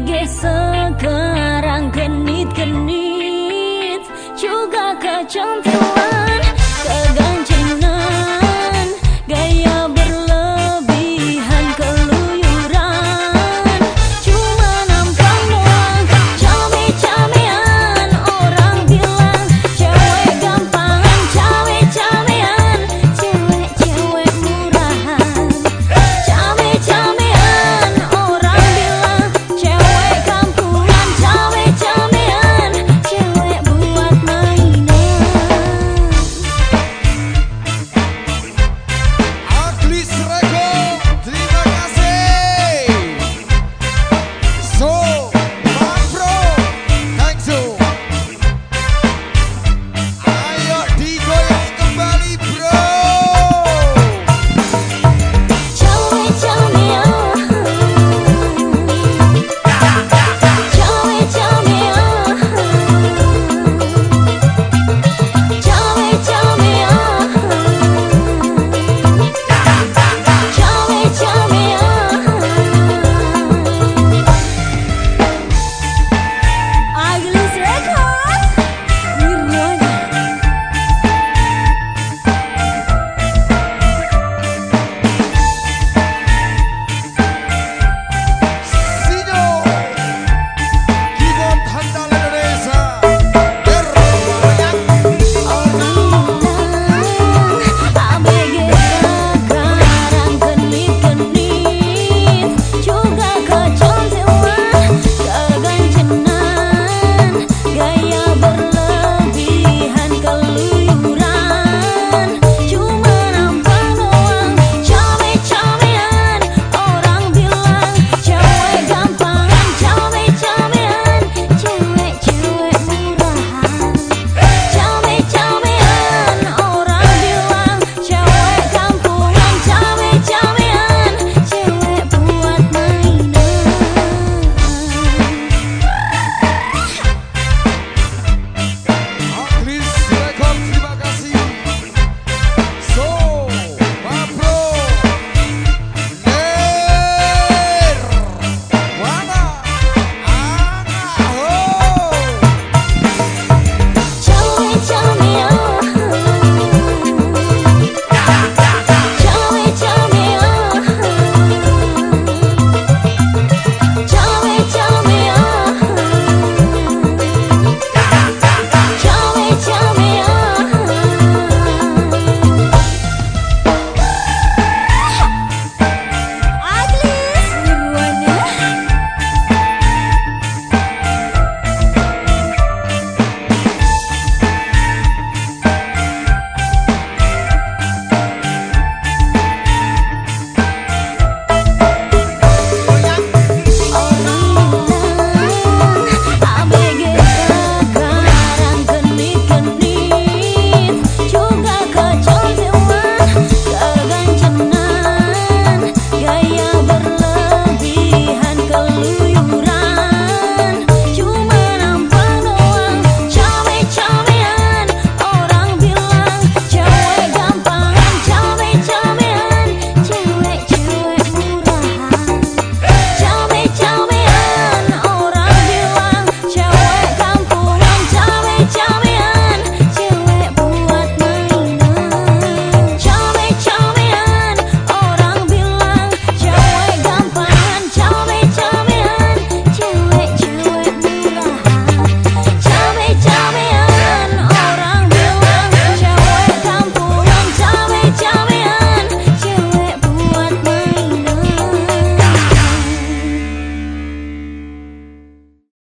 Gege sekarang genit-genit Juga kecentang